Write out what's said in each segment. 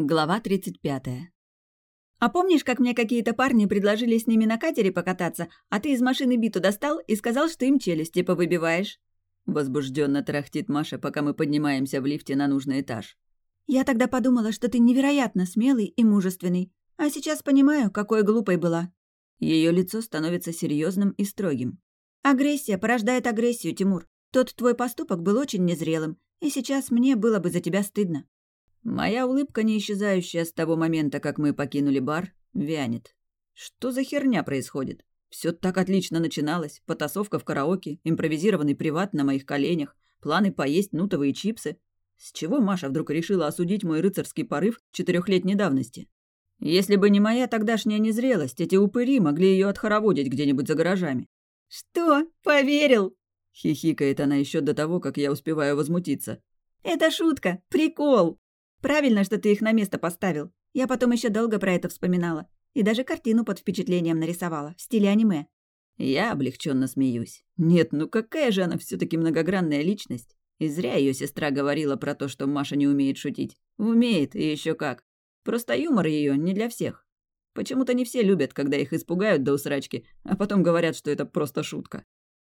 Глава 35. «А помнишь, как мне какие-то парни предложили с ними на катере покататься, а ты из машины биту достал и сказал, что им челюсти повыбиваешь?» Возбужденно тарахтит Маша, пока мы поднимаемся в лифте на нужный этаж. «Я тогда подумала, что ты невероятно смелый и мужественный, а сейчас понимаю, какой глупой была». Ее лицо становится серьезным и строгим. «Агрессия порождает агрессию, Тимур. Тот твой поступок был очень незрелым, и сейчас мне было бы за тебя стыдно. Моя улыбка, не исчезающая с того момента, как мы покинули бар, вянет. Что за херня происходит? Все так отлично начиналось. Потасовка в караоке, импровизированный приват на моих коленях, планы поесть нутовые чипсы. С чего Маша вдруг решила осудить мой рыцарский порыв четырехлетней давности? Если бы не моя тогдашняя незрелость, эти упыри могли ее отхороводить где-нибудь за гаражами. «Что? Поверил?» — хихикает она еще до того, как я успеваю возмутиться. «Это шутка! Прикол!» Правильно, что ты их на место поставил. Я потом еще долго про это вспоминала. И даже картину под впечатлением нарисовала, в стиле аниме. Я облегченно смеюсь. Нет, ну какая же она все таки многогранная личность. И зря ее сестра говорила про то, что Маша не умеет шутить. Умеет, и еще как. Просто юмор ее не для всех. Почему-то не все любят, когда их испугают до усрачки, а потом говорят, что это просто шутка.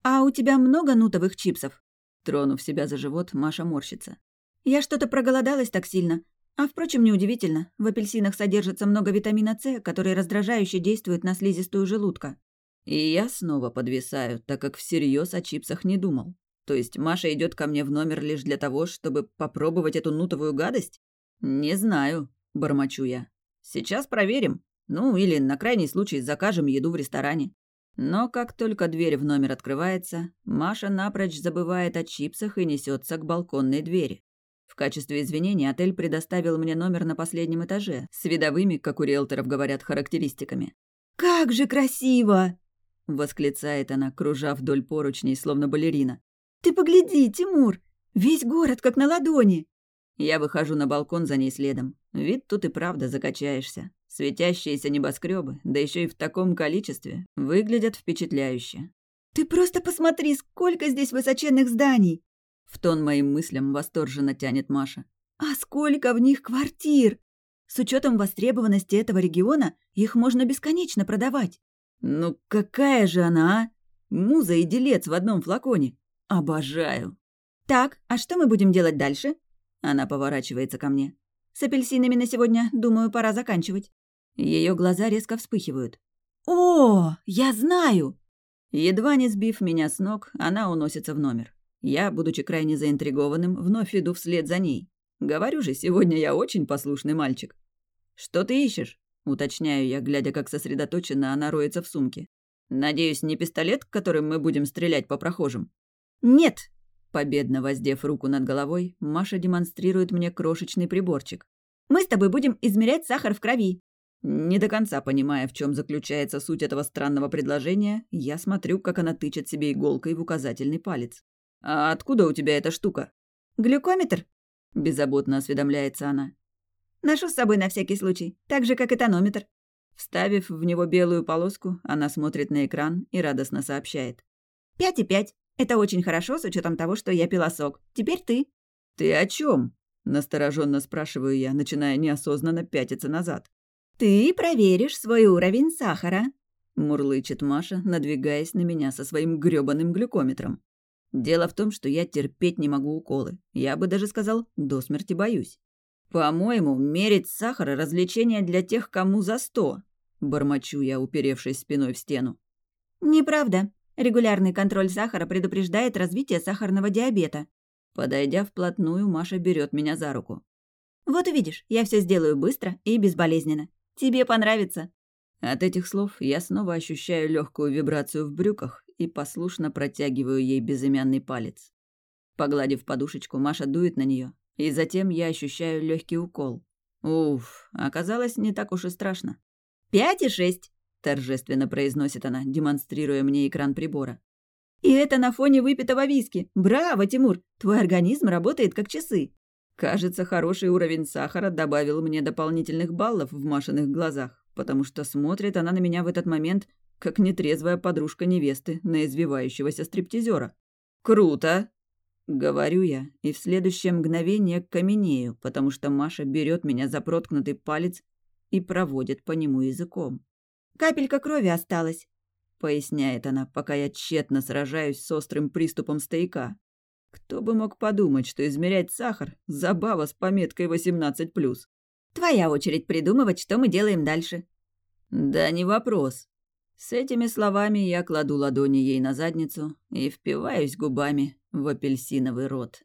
«А у тебя много нутовых чипсов?» Тронув себя за живот, Маша морщится. Я что-то проголодалась так сильно. А впрочем, неудивительно. В апельсинах содержится много витамина С, который раздражающе действует на слизистую желудка. И я снова подвисаю, так как всерьез о чипсах не думал. То есть Маша идет ко мне в номер лишь для того, чтобы попробовать эту нутовую гадость? Не знаю, бормочу я. Сейчас проверим. Ну, или на крайний случай закажем еду в ресторане. Но как только дверь в номер открывается, Маша напрочь забывает о чипсах и несется к балконной двери. В качестве извинения отель предоставил мне номер на последнем этаже с видовыми, как у риэлторов говорят, характеристиками. «Как же красиво!» — восклицает она, кружа вдоль поручней, словно балерина. «Ты погляди, Тимур! Весь город как на ладони!» Я выхожу на балкон за ней следом. Вид тут и правда закачаешься. Светящиеся небоскребы, да еще и в таком количестве, выглядят впечатляюще. «Ты просто посмотри, сколько здесь высоченных зданий!» В тон моим мыслям восторженно тянет Маша. «А сколько в них квартир! С учетом востребованности этого региона их можно бесконечно продавать. Ну какая же она, а? Муза и делец в одном флаконе. Обожаю!» «Так, а что мы будем делать дальше?» Она поворачивается ко мне. «С апельсинами на сегодня, думаю, пора заканчивать». Ее глаза резко вспыхивают. «О, я знаю!» Едва не сбив меня с ног, она уносится в номер. Я, будучи крайне заинтригованным, вновь иду вслед за ней. Говорю же, сегодня я очень послушный мальчик. «Что ты ищешь?» — уточняю я, глядя, как сосредоточенно она роется в сумке. «Надеюсь, не пистолет, которым мы будем стрелять по прохожим?» «Нет!» Победно воздев руку над головой, Маша демонстрирует мне крошечный приборчик. «Мы с тобой будем измерять сахар в крови». Не до конца понимая, в чем заключается суть этого странного предложения, я смотрю, как она тычет себе иголкой в указательный палец. «А откуда у тебя эта штука?» «Глюкометр?» – беззаботно осведомляется она. «Ношу с собой на всякий случай, так же, как и тонометр». Вставив в него белую полоску, она смотрит на экран и радостно сообщает. «Пять и пять. Это очень хорошо, с учетом того, что я пила сок. Теперь ты». «Ты о чем? настороженно спрашиваю я, начиная неосознанно пятиться назад. «Ты проверишь свой уровень сахара», — мурлычет Маша, надвигаясь на меня со своим грёбаным глюкометром. Дело в том, что я терпеть не могу уколы. Я бы даже сказал, до смерти боюсь. По-моему, мерить сахар – развлечение для тех, кому за сто. Бормочу я, уперевшись спиной в стену. Неправда. Регулярный контроль сахара предупреждает развитие сахарного диабета. Подойдя вплотную, Маша берет меня за руку. Вот увидишь, я все сделаю быстро и безболезненно. Тебе понравится. От этих слов я снова ощущаю легкую вибрацию в брюках и послушно протягиваю ей безымянный палец. Погладив подушечку, Маша дует на нее, и затем я ощущаю легкий укол. Уф, оказалось не так уж и страшно. «Пять и шесть», — торжественно произносит она, демонстрируя мне экран прибора. «И это на фоне выпитого виски. Браво, Тимур! Твой организм работает как часы». Кажется, хороший уровень сахара добавил мне дополнительных баллов в Машиных глазах, потому что смотрит она на меня в этот момент как нетрезвая подружка невесты на извивающегося стриптизера. «Круто!» Говорю я, и в следующее мгновение каменею, потому что Маша берет меня за проткнутый палец и проводит по нему языком. «Капелька крови осталась», — поясняет она, пока я тщетно сражаюсь с острым приступом стояка. Кто бы мог подумать, что измерять сахар — забава с пометкой 18+. «Твоя очередь придумывать, что мы делаем дальше». «Да не вопрос», с этими словами я кладу ладони ей на задницу и впиваюсь губами в апельсиновый рот.